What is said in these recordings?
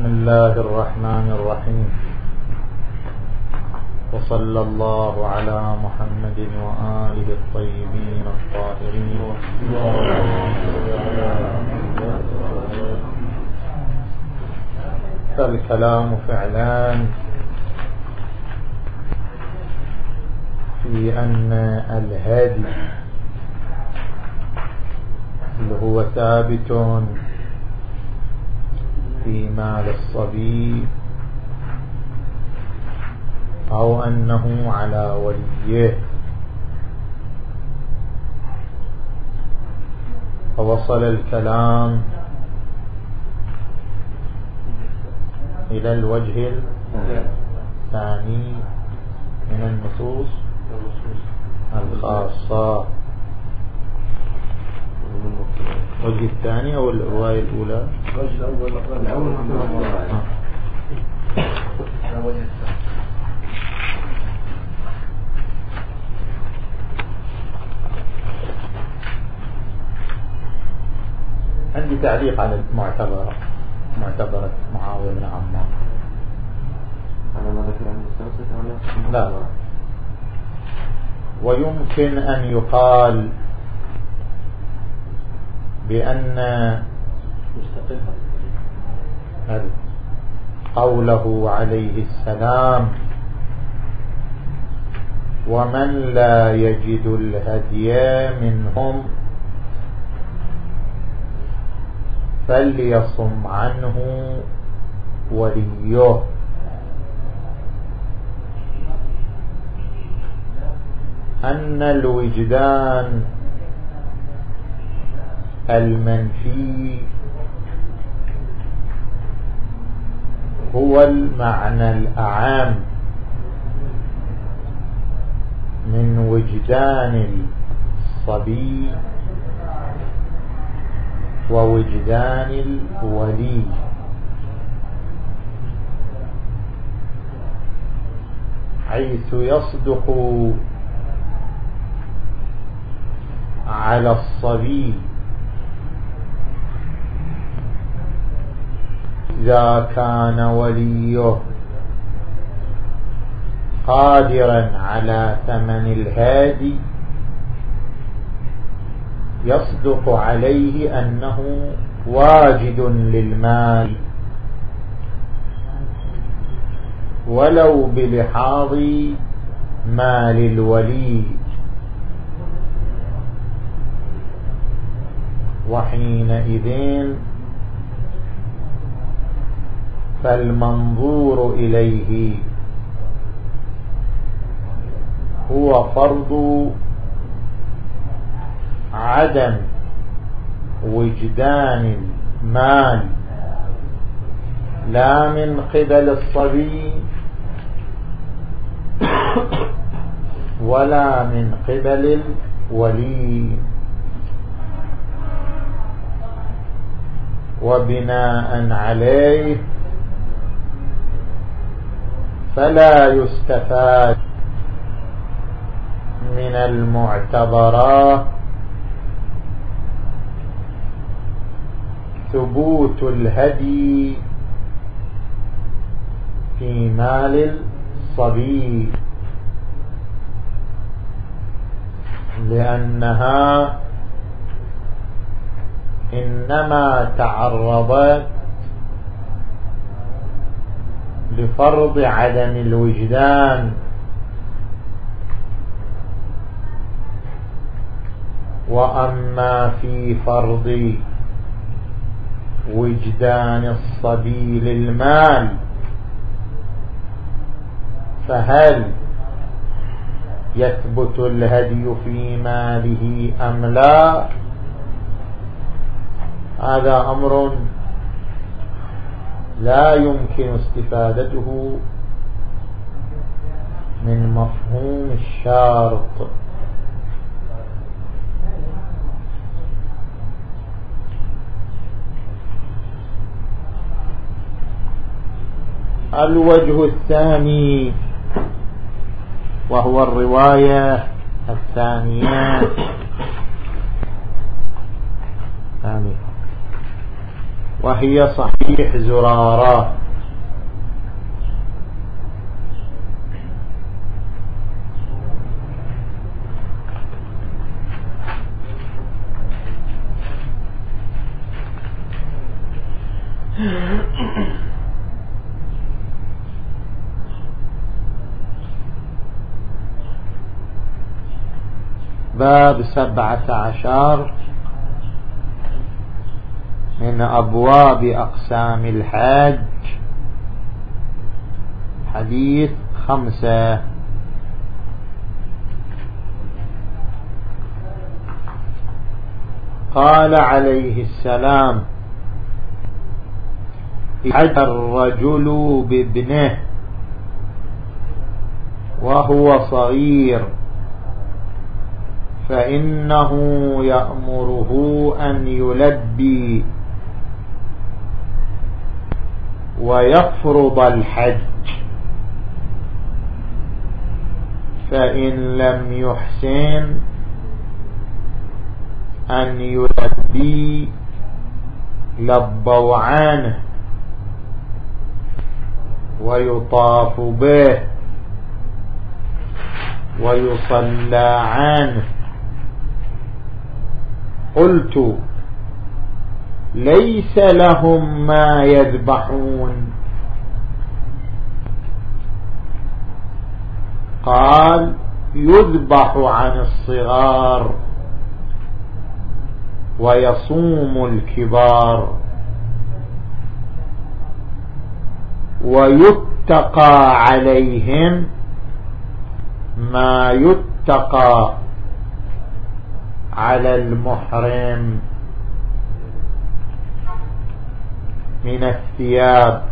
بسم الله الرحمن الرحيم. وصلى الله على محمد وآله الطيبين الطاهرين. فالكلام فعلان في أن الهادي اللي هو ثابت في مال الصبي أو أنه على وليه. فوصل الكلام إلى الوجه الثاني من النصوص الخاصة. الوجه الثاني أو الرواية الأولى؟ الوجه الأول الأول. عندي تعليق على المعتبرة معتبرة معاوية بن عمار. على ما ذكر عن لا. ويمكن أن يقال بأن قوله عليه السلام ومن لا يجد الهدي منهم فليصم عنه وليه. أن الوجدان المنفي هو المعنى الأعام من وجدان الصبي ووجدان الولي. حيث يصدق على الصبي إذا كان وليه قادرا على ثمن الهادي يصدق عليه أنه واجد للمال. ولو بلحاظ مال الولي. وحينئذ فالمنظور إليه هو فرض عدم وجدان المال لا من قبل الصبي ولا من قبل الولي. وبناء عليه فلا يستفاد من المعتبرات. ثبوت الهدي في مال الصبي. لأنها إنما تعرضت لفرض عدم الوجدان. وأما في فرض وجدان الصبي للمال فهل يثبت الهدي في ماله أم لا؟ هذا أمر لا يمكن استفادته من مفهوم الشارط الوجه الثاني وهو الرواية الثانية. ثانية وهي صحيح زرارة. باب سبعة عشر. من أبواب أقسام الحج حديث خمسة. قال عليه السلام حج الرجل بابنه وهو صغير فإنه يأمره أن يلبي ويفرض الحج. فإن لم يحسن أن يلبي لبوا عنه ويطاف به ويصلى عنه. قلت ليس لهم ما يذبحون. قال يذبح عن الصغار ويصوم الكبار ويتقى عليهم ما يتقى على المحرم. من الثياب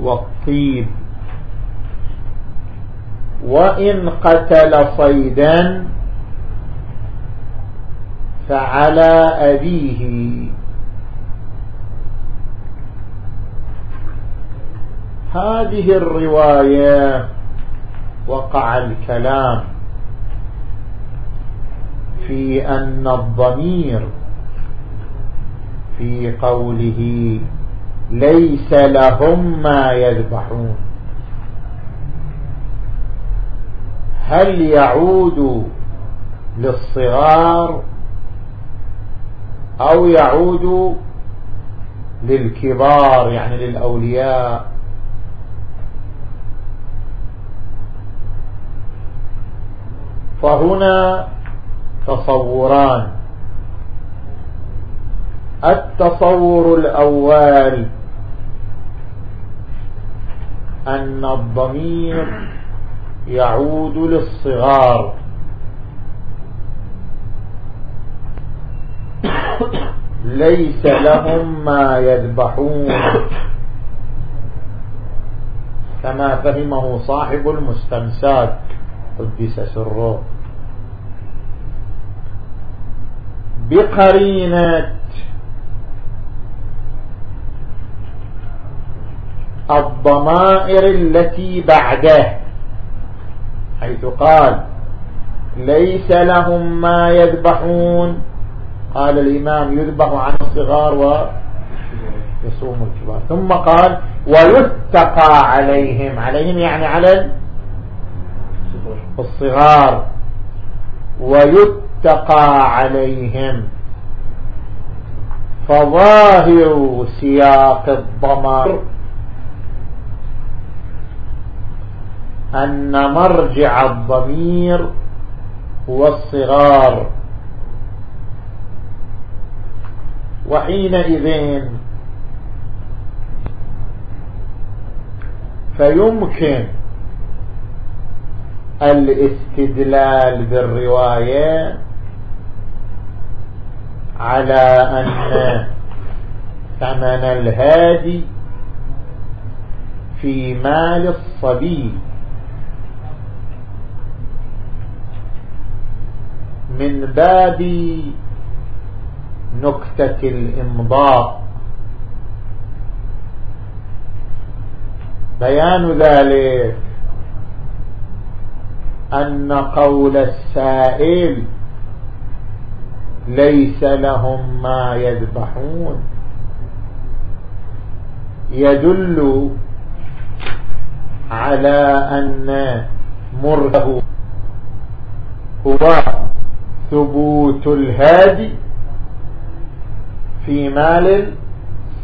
والطيب. وإن قتل صيدا فعلى أبيه. هذه الرواية وقع الكلام في أن الضمير في قوله ليس لهم ما يذبحون. هل يعود للصغار أو يعود للكبار يعني للأولياء؟ فهنا تصوران. التصور الأول أن الضمير يعود للصغار. ليس لهم ما يذبحون. كما فهمه صاحب المستمساك قدس سره. بقرينة الضمائر التي بعده. حيث قال ليس لهم ما يذبحون. قال الإمام يذبح عن الصغار ويصوم الكبار. ثم قال ويتقى عليهم. عليهم يعني على الصغار. ويتقى عليهم. فظاهر سياق الضمر أن مرجع الضمير هو الصغار. وحينئذ فيمكن الاستدلال بالرواية على أن ثمن الهادي في مال الصبي. من باب نكتة الإمضاء. بيان ذلك أن قول السائل ليس لهم ما يذبحون. يدل على أن مرده هو ثبوت الهادي في مال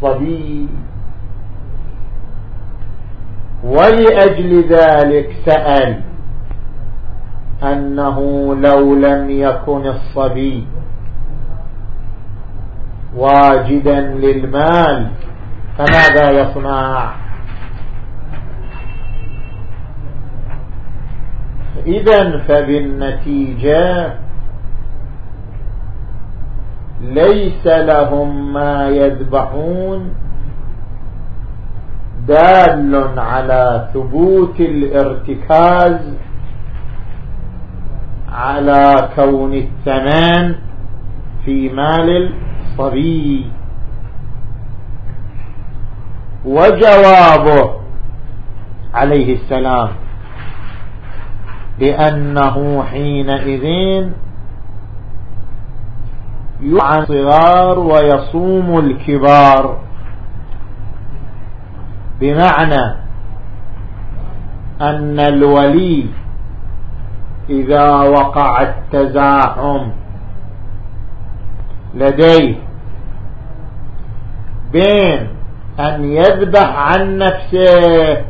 الصبي. ولأجل ذلك سأل أنه لو لم يكن الصبي واجدا للمال فماذا يصنع؟ إذا فبالنتيجة ليس لهم ما يذبحون دال على ثبوت الارتكاز على كون الثمان في مال الصبي. وجوابه عليه السلام بأنه حينئذ يعن الصغار ويصوم الكبار. بمعنى أن الولي إذا وقع التزاحم لديه بين أن يذبح عن نفسه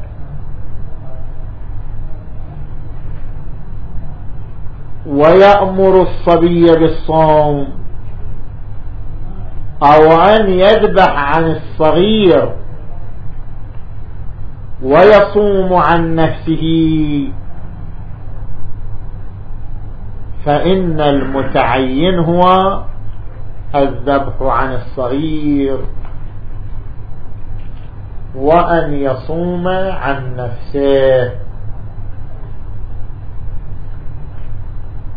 ويأمر الصبي بالصوم. أو أن يذبح عن الصغير ويصوم عن نفسه. فإن المتعين هو الذبح عن الصغير وأن يصوم عن نفسه.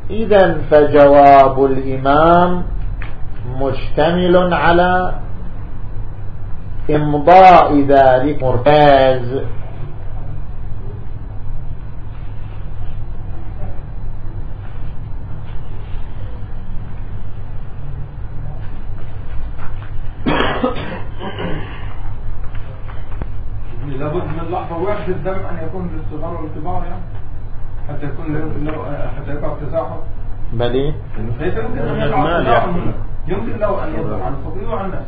إذا فجواب الإمام مشتمل على إمضاء ذلك مرتاز لابد من لحظة واحدة الدم أن يكون للصغار والكبار يعني؟ حتى يكون له حتى يقع تزاحم بلي ليس يمكن له أن يضرب عن الصغير وعن الناس.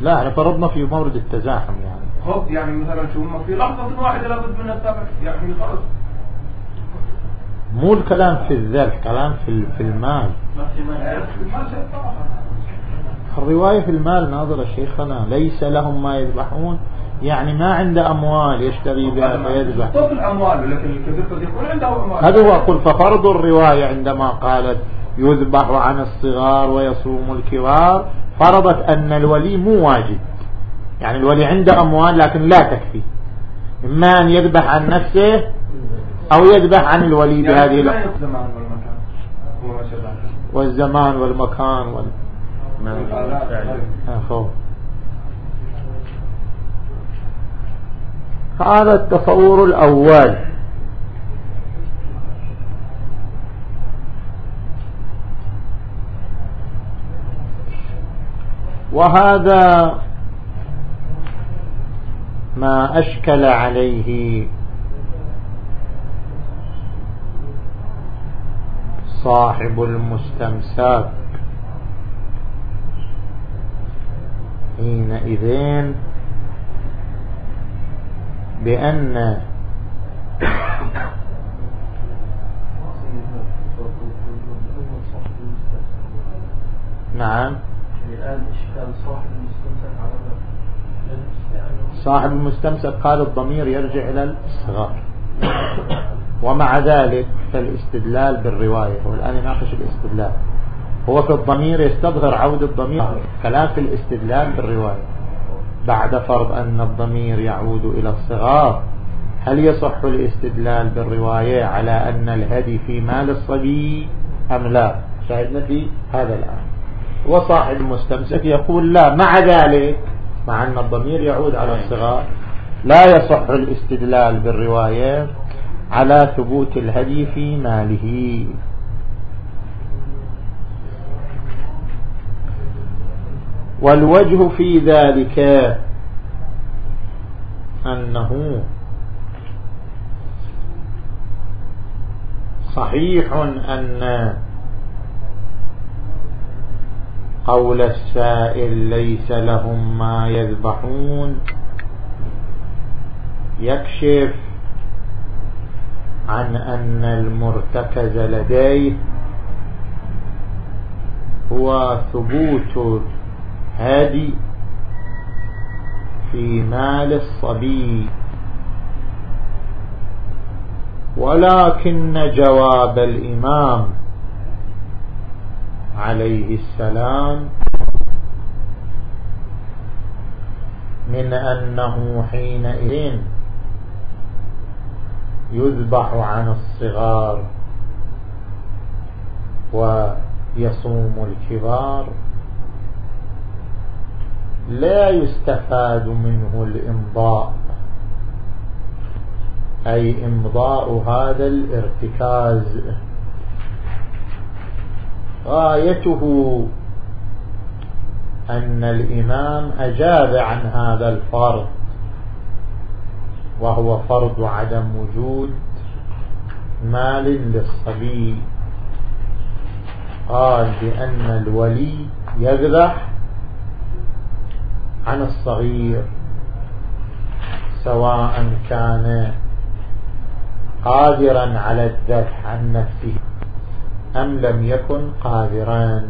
لا إحنا فرضنا في مورد التزاحم يعني. خب يعني مثلا شو ما في لحظة واحدة لابد من الذبح يعني خلص مو الكلام في الذبح كلام في في المال. الرواية في المال ناظرة شيخنا ليس لهم ما يذبحون. يعني ما عنده أموال يشتري بها فيذبح. طفل أمواله لكن الكبير قد يكون عنده أموال. هذا هو أقول ففرض الرواية عندما قالت يذبح عن الصغار ويصوم الكبار. فرضت أن الولي مو واجد يعني الولي عنده أموال لكن لا تكفي. إما أن يذبح عن نفسه أو يذبح عن الولي بهذه يعني لا الأمور يقدم عن المكان هو ما شاء الله والزمان والمكان وال... أخو. هذا التصور الأول. وهذا ما أشكل عليه صاحب المستمساك. حينئذ بأن نعم. الآن صاحب المستمسك على صاحب المستمسك قال الضمير يرجع إلى الصغار. ومع ذلك فالاستدلال بالرواية هو الآن يناقش الاستدلال. هو في الضمير يستظهر عود الضمير كلام في الاستدلال بالرواية. بعد فرض أن الضمير يعود إلى الصغار هل يصح الاستدلال بالرواية على أن الهدي في مال الصبي أم لا؟ شاهدنا في هذا الآن. وصاحب المستمسك يقول لا مع ذلك مع أن الضمير يعود على الصغار لا يصح الاستدلال بالرواية على ثبوت الهدي في ماله. والوجه في ذلك أنه صحيح أن قول السائل ليس لهم ما يذبحون. يكشف عن أن المرتكز لديه هو ثبوت هادي في مال الصبي. ولكن جواب الإمام عليه السلام من أنه حينئذ يذبح عن الصغار ويصوم الكبار لا يستفاد منه الإمضاء أي إمضاء هذا الارتكاز. غايته أن الإمام أجاب عن هذا الفرض وهو فرض عدم وجود مال للصبي. قال بأن الولي يذبح عن الصغير سواء كان قادرا على الذبح عن نفسه. أم لم يكن قادرا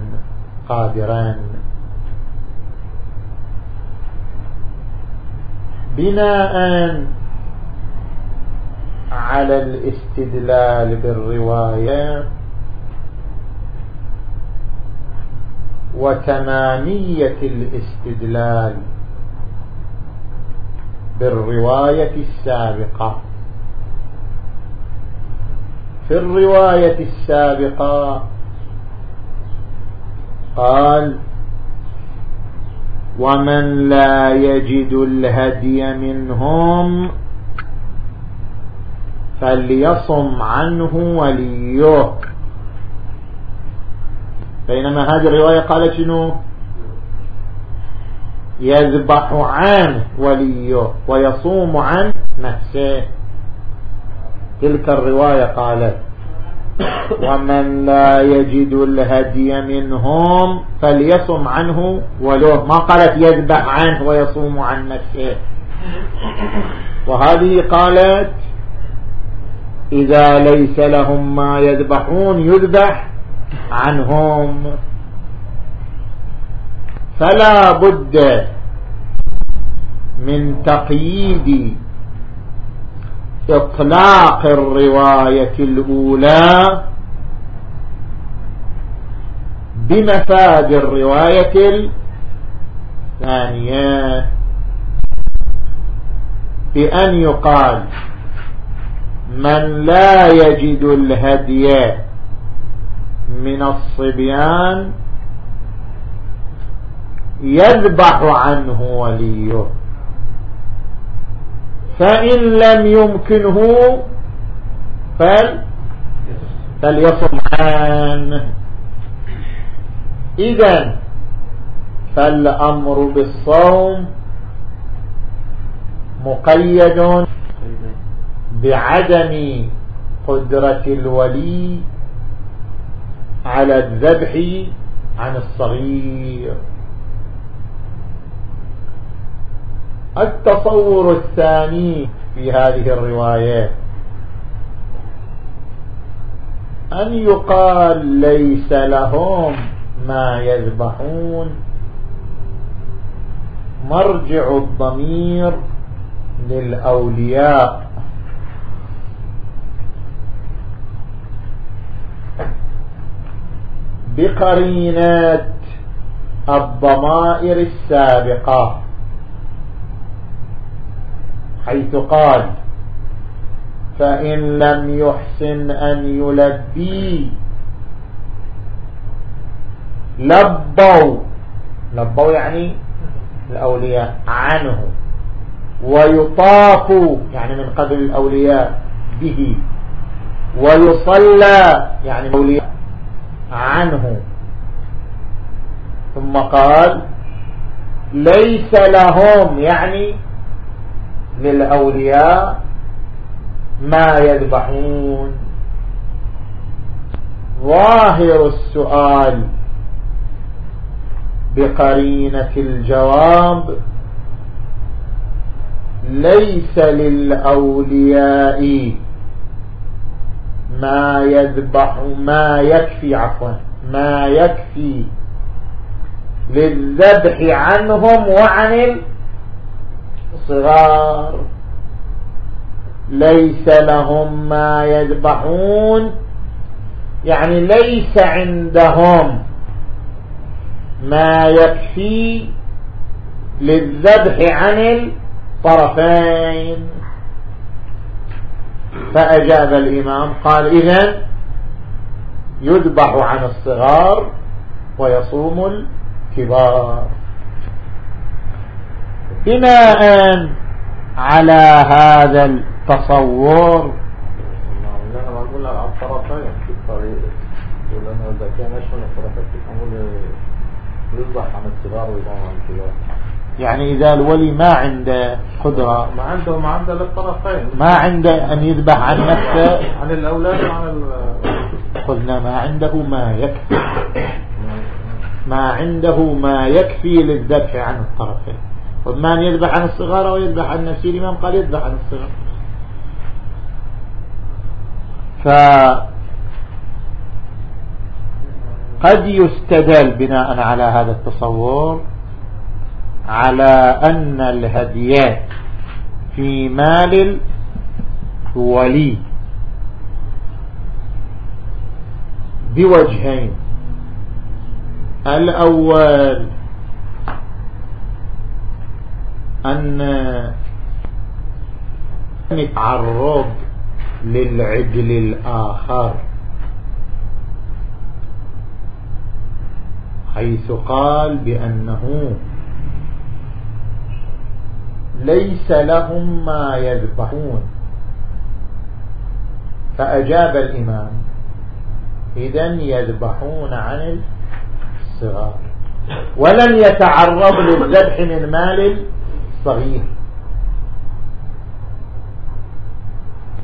قادرا بناء على الاستدلال بالرواية وتمامية الاستدلال بالرواية السابقة. في الرواية السابقة. قال ومن لا يجد الهدي منهم فليصم عنه وليه. بينما هذه الرواية قالت شنو؟ يذبح عن وليه ويصوم عن نفسه. تلك الرواية قالت ومن لا يجد الهدي منهم فليصم عنه ولو ما قالت يذبح عنه ويصوم عن نفسه. وهذه قالت إذا ليس لهم ما يذبحون يذبح عنهم. فلا بد من تقييد إطلاق الرواية الأولى بمفاد الرواية الثانية بأن يقال من لا يجد الهدي من الصبيان يذبح عنه وليه. فإن لم يمكنه فل فليصم عنه إذا فالأمر بالصوم مقيد بعدم قدرة الولي على الذبح عن الصغير. التصور الثاني في هذه الروايات أن يقال ليس لهم ما يذبحون. مرجع الضمير للأولياء. بقرينات الضمائر السابقة. حيث قال فإن لم يحسن أن يلبي لبوا. لبوا يعني الأولياء عنه. ويطاف يعني من قبل الأولياء به. ويصلى يعني الأولياء عنه. ثم قال ليس لهم يعني للأولياء ما يذبحون. ظاهر السؤال بقرينة الجواب ليس للأولياء ما يذبح ما يكفي عفوا ما يكفي للذبح عنهم وعن الصغار. ليس لهم ما يذبحون. يعني ليس عندهم ما يكفي للذبح عن الطرفين. فأجاب الإمام قال إذن يذبح عن الصغار ويصوم الكبار. بناء على هذا التصور. ولأنه إذا كان يشمل في عن ويضع عن الكبار يعني إذا الولي ما عنده قدرة ما عنده ما عنده للطرفين. ما عنده أن يذبح عن نفسه. عن الأولاد وعن قلنا ما عنده ما يكفي. ما عنده ما يكفي للذبح عن الطرفين. أن يذبح عن الصغار أو يذبح عن نفسه؟ الإمام قال يذبح عن الصغار. فقد يستدل بناء على هذا التصور على أن الهديات في مال الولي بوجهين. الأول أن نتعرض للعدل الآخر. حيث قال بأنه ليس لهم ما يذبحون. فأجاب الإمام إذن يذبحون عن الصغار. ولن يتعرض للذبح من مال الصغير.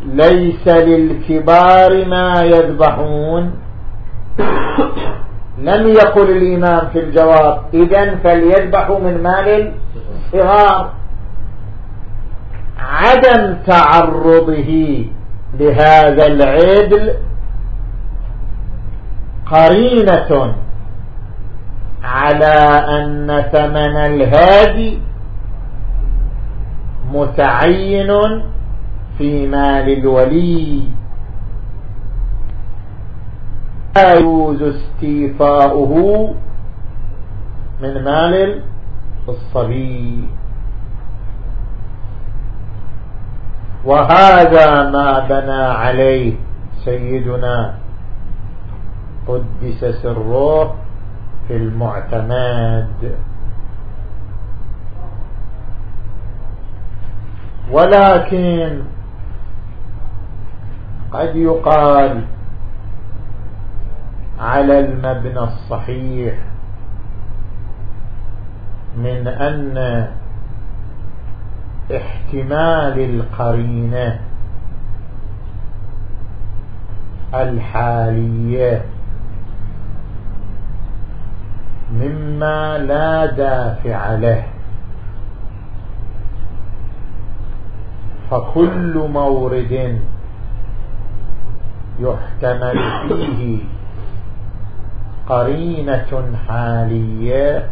ليس للكبار ما يذبحون. لم يقل الإمام في الجواب إذن فليذبحوا من مال الصغار. عدم تعرضه لهذا العدل قرينة على أن ثمن الهادي متعين في مال الولي. لا يجوز استيفاؤه من مال الصبي. وهذا ما بنى عليه سيدنا قدس سره في المعتمد ولكن قد يقال على المبنى الصحيح من أن احتمال القرينة الحالية مما لا دافع له. فكل مورد يحتمل فيه قرينة حالية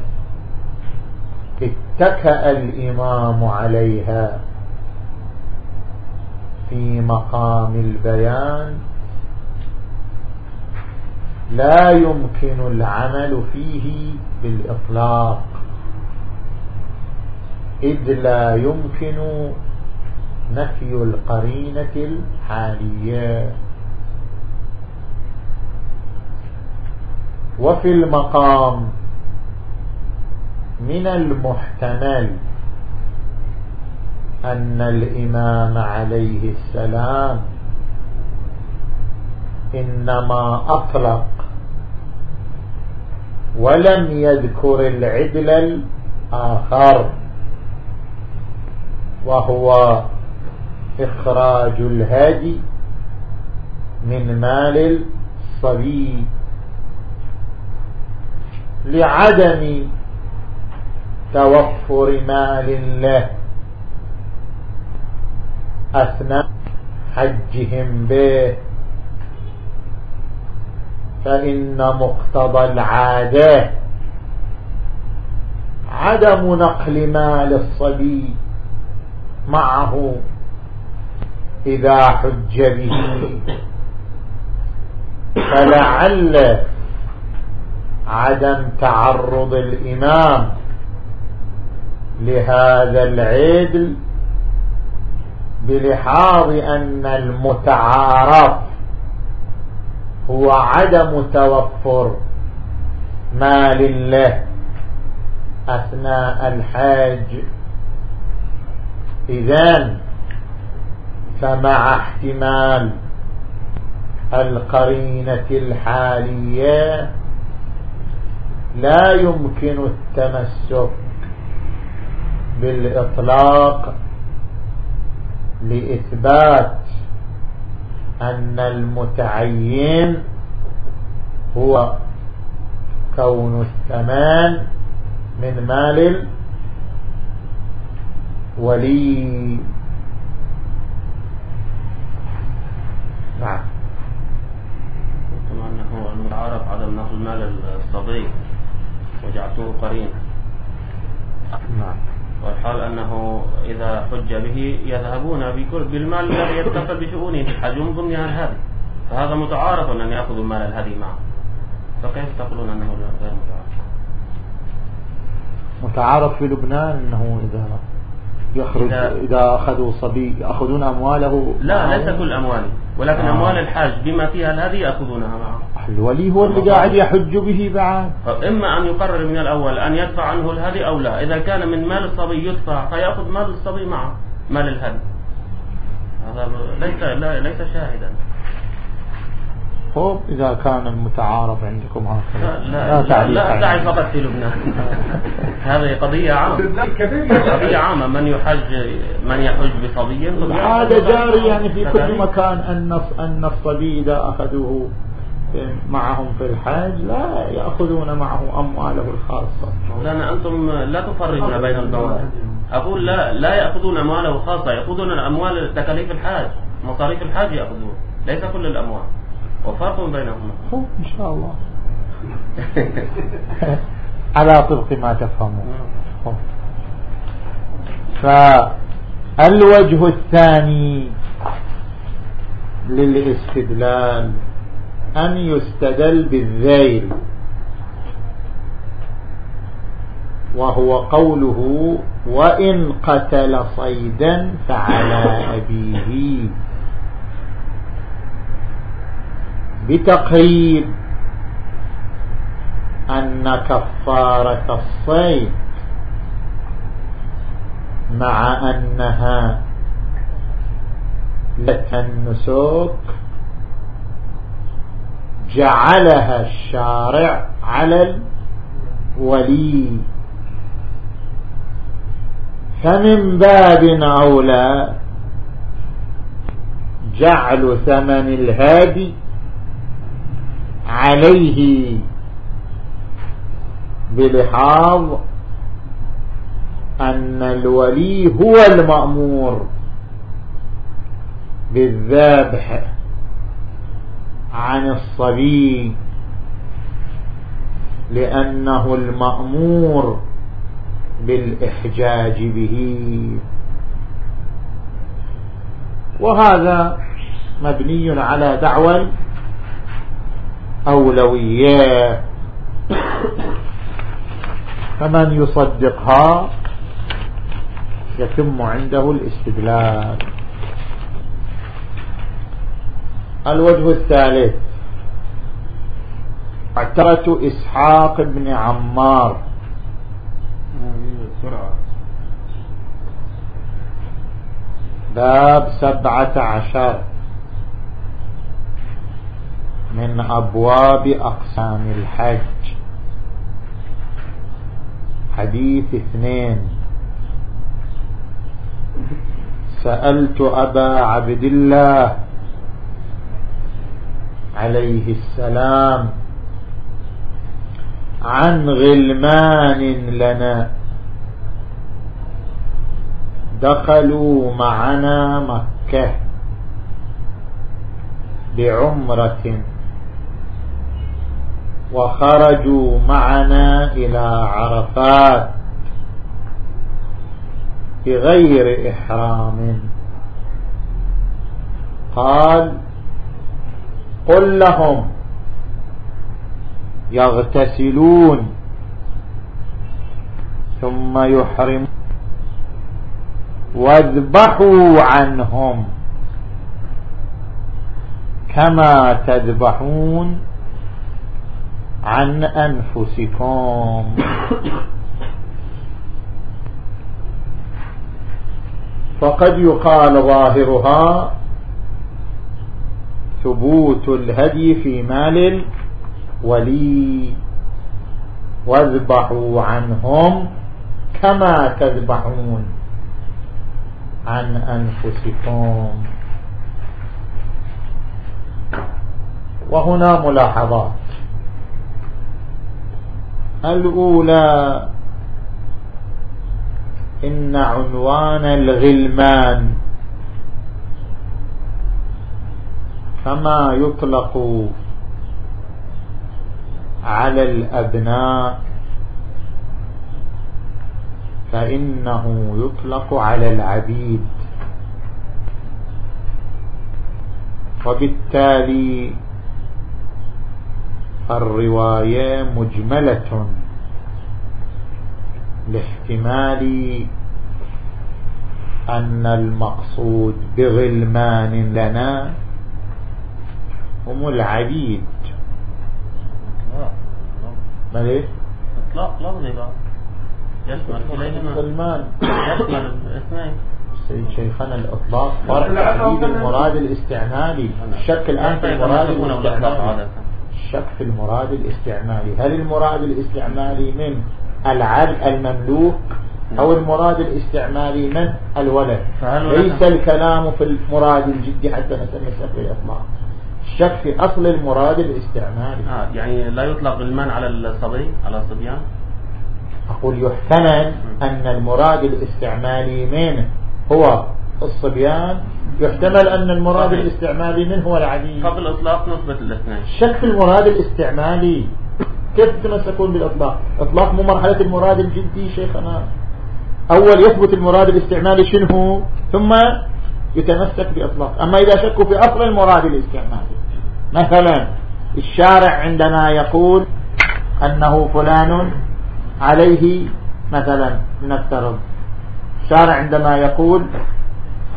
اتكأ الإمام عليها في مقام البيان لا يمكن العمل فيه بالإطلاق إذ لا يمكن نفي القرينة الحالية. وفي المقام من المحتمل أن الإمام عليه السلام إنما أطلق ولم يذكر العدل الآخر وهو إخراج الهادي من مال الصبي. لعدم توفر مال له. أثناء حجهم به. فإن مقتضى العادة عدم نقل مال الصبي معه. إذا حج به. فلعل عدم تعرض الإمام لهذا العدل بلحاظ أن المتعارف هو عدم توفر مال له أثناء الحاج إذن فمع احتمال القرينة الحالية لا يمكن التمسك بالإطلاق لإثبات أن المتعين هو كون الثمان من مال الولي. نعم. كما أنه المتعارف عدم نقل مال الصبي وجعلته قرين نعم. والحال أنه إذا حج به يذهبون بكل بالمال الذي يتصل بشؤونه في الحج من ضمنها الهدي فهذا متعارف أن يأخذوا مال الهدي معه. فكيف تقولون أنه غير متعارف؟ متعارف في لبنان أنه إذا يخرج إذا- إذا أخذوا صبي يأخذون أمواله. لا. ليس كل أمواله ولكن آه. أموال الحاج بما فيها الهدي يأخذونها معه الولي هو اللي قاعد يحج به بعد. إما أن يقرر من الأول أن يدفع عنه الهدي أو لا. إذا كان من مال الصبي يدفع فيأخذ مال الصبي معه مال الهدي. هذا ليس لا ليس شاهدا. خب إذا كان المتعارف عندكم هكذا لا لا, تعليق لا. داعي فقط في لبنان هذه قضية عامة. قضية عامة. من يحج من يحج بصبي هذا جاري يعني في كل. مكان أن أن الصبي إذا أخذوه معهم في الحج لا يأخذون معه أمواله الخاصة. مولانا أنتم لا تفرقون بين المواد أقول لا لا يأخذون أمواله خاصة يأخذون أموال تكاليف الحاج. مصاريف الحاج يأخذون ليس كل الأموال. وفرق بينهما. إن شاء الله. على طبق ما تفهمون. فالوجه الثاني للاستدلال أن يستدل بالذيل. وهو قوله وإن قتل صيدا فعلى أبيه. بتقريب أن كفارة الصيد مع أنها لتنسك جعلها الشارع على الولي. فمن باب أولى جعل ثمن الهادي عليه بلحاظ أن الولي هو المأمور بالذبح عن الصبي لأنه المأمور بالإحجاج به. وهذا مبني على دعوى أولويات فمن يصدقها يتم عنده الاستدلال. الوجه الثالث اعترة إسحاق بن عمار. باب سبعة عشر. من أبواب أقسام الحج. حديث اثنين. سألت أبا عبد الله عليه السلام عن غلمان لنا. دخلوا معنا مكة بعمرة. وخرجوا معنا إلى عرفات بغير إحرام. قال قل لهم يغتسلون ثم يحرم واذبحوا عنهم كما تذبحون عن أنفسكم. فقد يقال ظاهرها ثبوت الهدي في مال الولي. واذبحوا عنهم كما تذبحون عن أنفسكم. وهنا ملاحظات. الأولى. إن عنوان الغلمان كما يطلق على الأبناء فإنه يطلق على العبيد. وبالتالي الرواية مجملة لاحتمال أن المقصود بغلمان لنا هم العبيد ما ليش اطلاق لفظي بقى يشمل غلمان يشمل الاثنين سيد شيخنا الإطلاق فرق عديد المراد الاستعمالي الشك الآن في المراد الاستعمالي الشك في المراد الاستعمالي. هل المراد الاستعمالي من العبد المملوك أو المراد الاستعمالي من الولد؟ ليس الكلام في المراد الجدي حتى نسمي الشك الإطلاق الشك في أصل المراد الاستعمالي. آه يعني لا يطلق غلمان على الصبي على الصبيان؟ أقول يحتمل أن المراد الاستعمالي منه هو الصبيان يحتمل أن المراد صحيح. الاستعمالي منه هو العديد. قبل الإطلاق نثبت الاثنين. الشك في المراد الاستعمالي. كيف تتمسكون بالإطلاق؟ إطلاق مو مرحلة المراد الجدي شيخنا. أول يثبت المراد الاستعمالي شنو؟ هو ثم يتمسك بإطلاق. أما إذا شكوا في أصل المراد الاستعمالي مثلا الشارع عندما يقول أنه فلان عليه مثلا نفترض. الشارع عندما يقول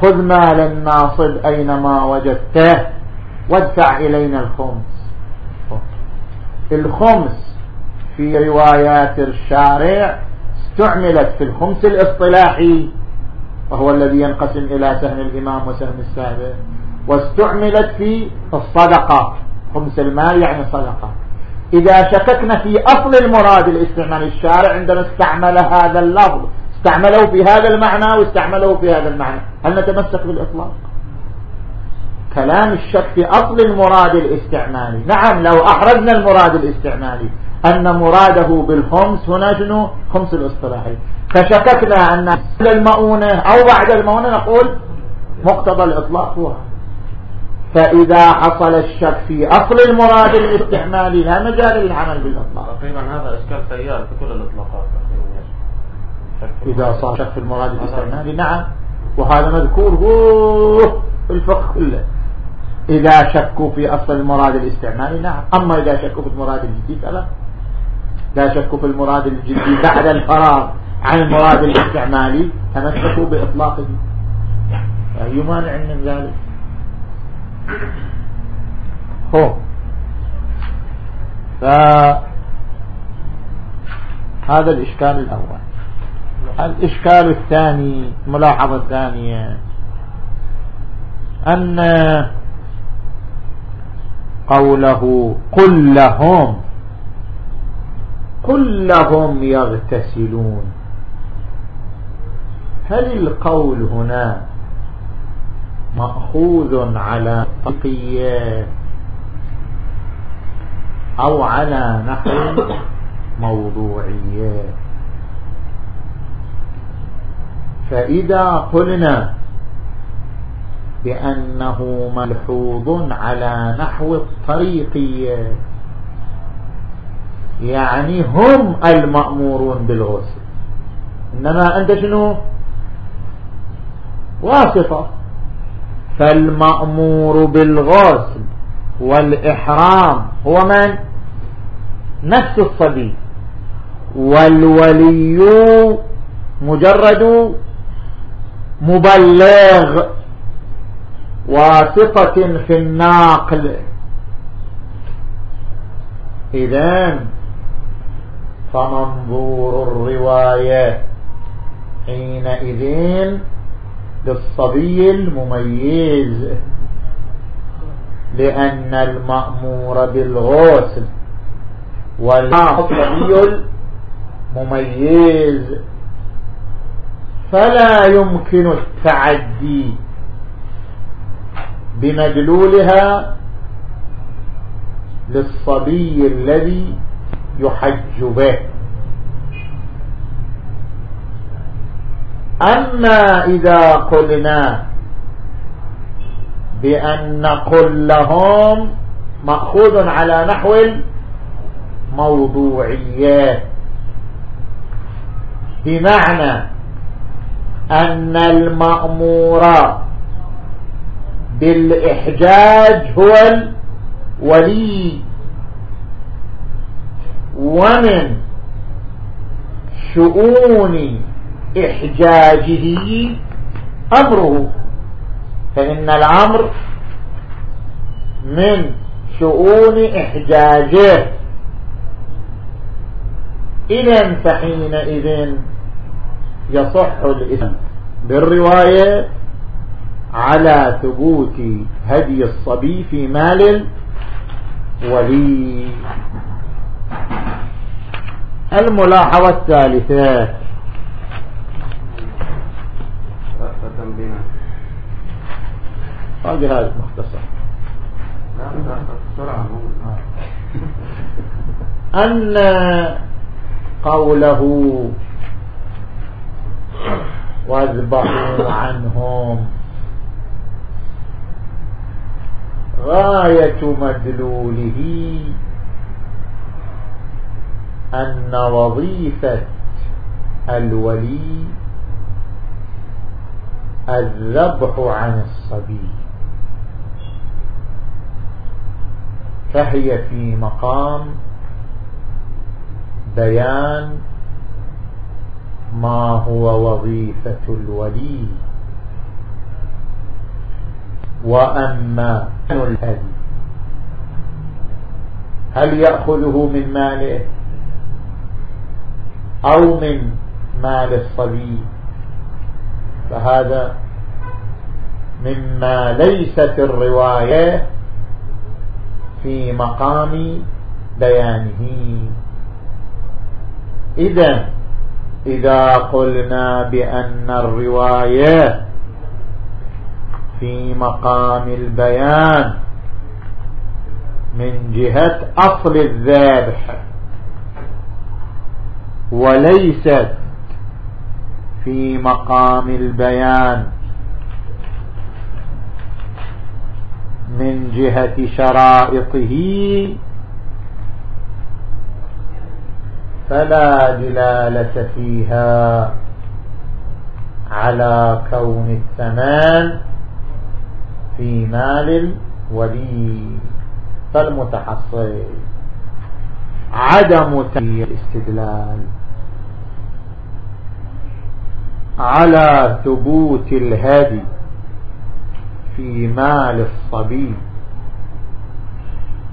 خذ مال الناصب أينما وجدته وادفع إلينا الخمس. الخمس في روايات الشارع استعملت في الخمس الاصطلاحي وهو الذي ينقسم إلى سهم الإمام وسهم السابع. واستعملت في الصدقة خمس المال يعني صدقة. إذا شككنا في أصل المراد الاستعمال الشارع عندما استعمل هذا اللفظ استعمله في هذا المعنى واستعمله في هذا المعنى. هل نتمسك بالإطلاق؟ كلام الشك في أصل المراد الاستعمالي. نعم لو أحرزنا المراد الاستعمالي أن مراده بالخمس هنا شنو؟ خمس الاصطلاحي فشككنا أن قبل المؤونة أو بعد المؤونة نقول مقتضى الإطلاق هو فإذا حصل الشك في أصل المراد الاستعمالي لا مجال للعمل بالإطلاق. تقريبا هذا إشكال سيار في كل الإطلاقات. إذا صار شك في المراد الاستعمالي نعم. وهذا مذكور. هو في الفقه كله. إذا شكوا في أصل المراد الاستعمالي نعم. أما إذا شكوا في المراد الجديد فلا. إذا شكوا في المراد الجديد بعد الفراغ عن المراد الاستعمالي تمسكوا بإطلاقه أي مانع من ذلك. هو فهذا الإشكال الأول. الإشكال الثاني ملاحظة ثانية. أن قوله قل لهم قل لهم يغتسلون. هل القول هنا مأخوذ على طقية أو على نحو موضوعية؟ فإذا قلنا بأنه ملحوظ على نحو الطريقية يعني هم المأمورون بالغسل. إنما أنت شنو؟ واسطة. فالمأمور بالغسل والإحرام هو من؟ نفس الصبي. والولي مجرد مبلغ واسطة في الناقل. إذن فمنظور الرواية حينئذ للصبي المميز لأن المأمور بالغسل والصبي المميز. فلا يمكن التعدي بمدلولها للصبي الذي يحج به. أما إذا قلنا بأن نقول لهم مأخوذ على نحو الموضوعيات بمعنى أن المأمور بالإحجاج هو الولي. ومن شؤون إحجاجه أمره. فإن الأمر من شؤون إحجاجه. إذا فحينئذ يصح الإثم بالرواية على ثبوت هدي الصبي في مال الولي. الملاحظة الثالثة. هذه هذا مختصر أن قوله وأذبحوا عنهم. غاية مدلوله أن وظيفة الولي الذبح عن الصبي. فهي في مقام بيان ما هو وظيفة الولي. وأما الهدي. هل يأخذه من ماله؟ أو من مال الصبي. فهذا مما ليست الرواية في مقام بيانه. إذا إذا قلنا بأن الرواية في مقام البيان من جهة أصل الذابح وليست في مقام البيان من جهة شرائطه فلا دلالة فيها على كون الثمان في مال الولي فالمتحصل. عدم الاستدلال على ثبوت الهدي في مال الصبي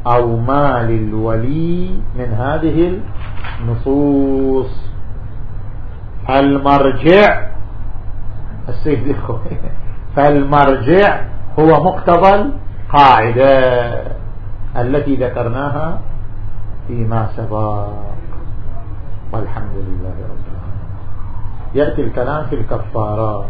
أو مال الولي من هذه النصوص. المرجع السيد فالمرجع هو مقتضى القاعدة التي ذكرناها فيما سبق. والحمد لله رب العالمين. يأتي الكلام في الكفارات.